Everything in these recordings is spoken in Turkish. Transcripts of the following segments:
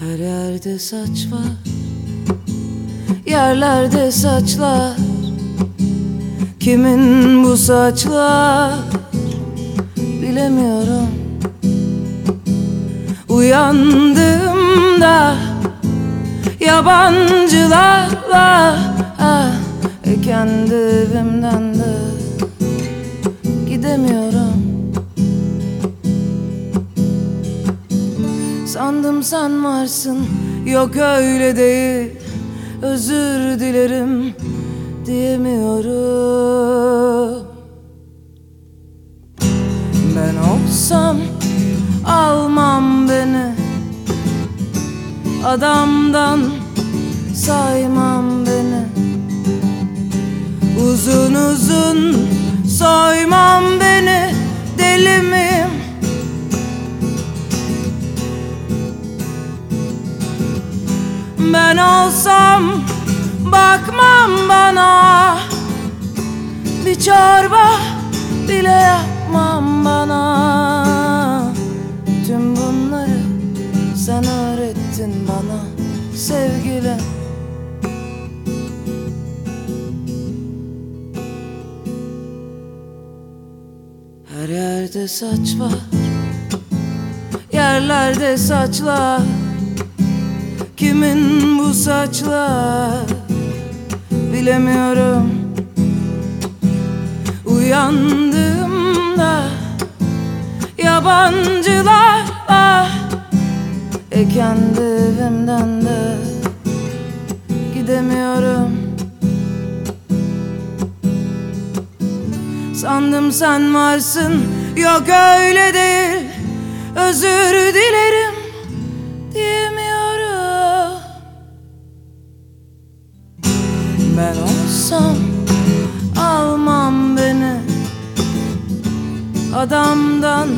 Her yerde saç var Yerlerde saçlar. Kimin bu saçlar? Bilemiyorum. Uyandığımda Yabancılarla ah, e Kendi evimden de Gidemiyorum Sandım sen varsın. Yok öyle değil. Özür dilerim Diyemiyorum. Ben olsam Almam beni. Adamdan Saymam Ben olsam bakmam bana. Bir çorba bile yapmam bana. Tüm bunları sen öğrettin bana sevgilim. Her yerde saç var Yerlerde saçlar Kimin bu saçlar? Bilemiyorum. Uyandığımda Yabancılarla E kendi evimden de Gidemiyorum. Sandım sen varsın Yok öyle değil. Özür dilerim Ben olsam Almam beni. Adamdan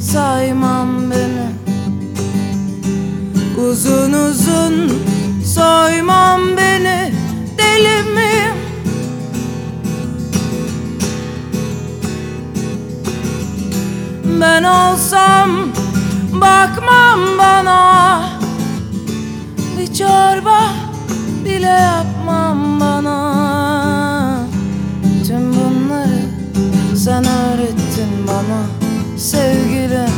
Saymam beni. Uzun uzun Soymam beni. Deli miyim? Ben olsam Sen öğrettin bana sevgilim